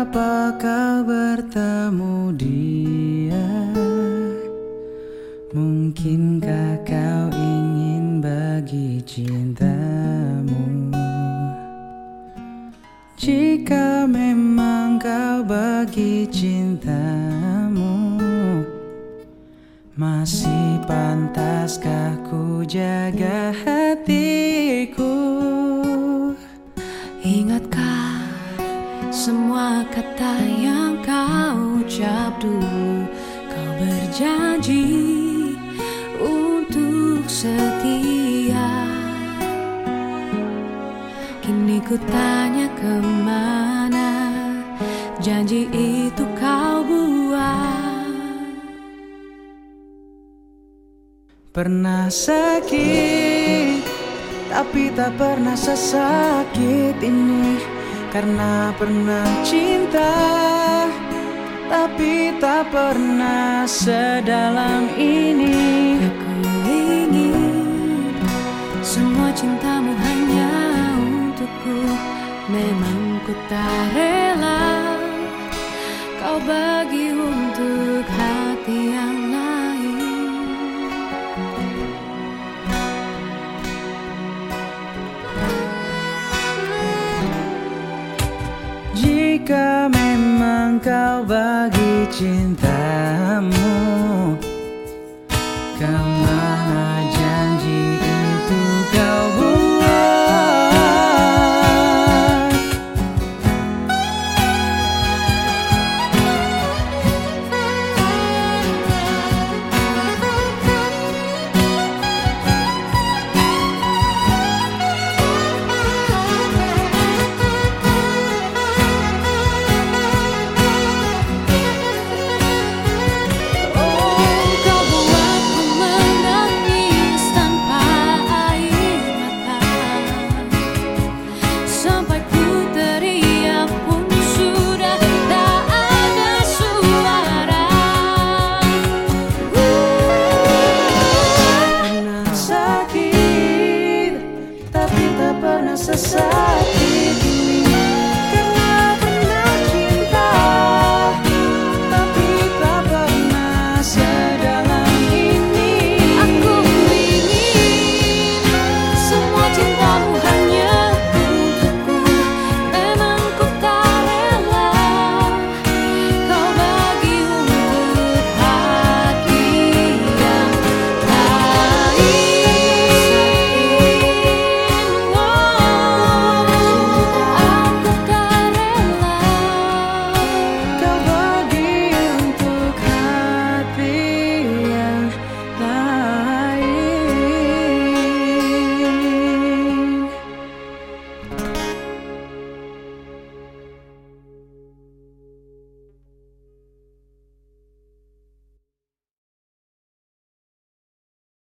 Mengapa kau bertemu dia? Mungkinkah kau ingin bagi cintamu? Jika memang kau bagi cintamu, masih pantaskah ku jaga hatiku? Ingatkah? Semua kata yang kau ucap dulu Kau berjanji untuk setia. Kini ku tanya ke mana Janji itu kau buat. Pernah sakit Tapi tak pernah sesakit ini Karena pernah cinta Tapi tak pernah sedalam ini. Aku ingin Semua cintamu hanya untukku. Memang ku tak Jika memang kau bagi cintamu society.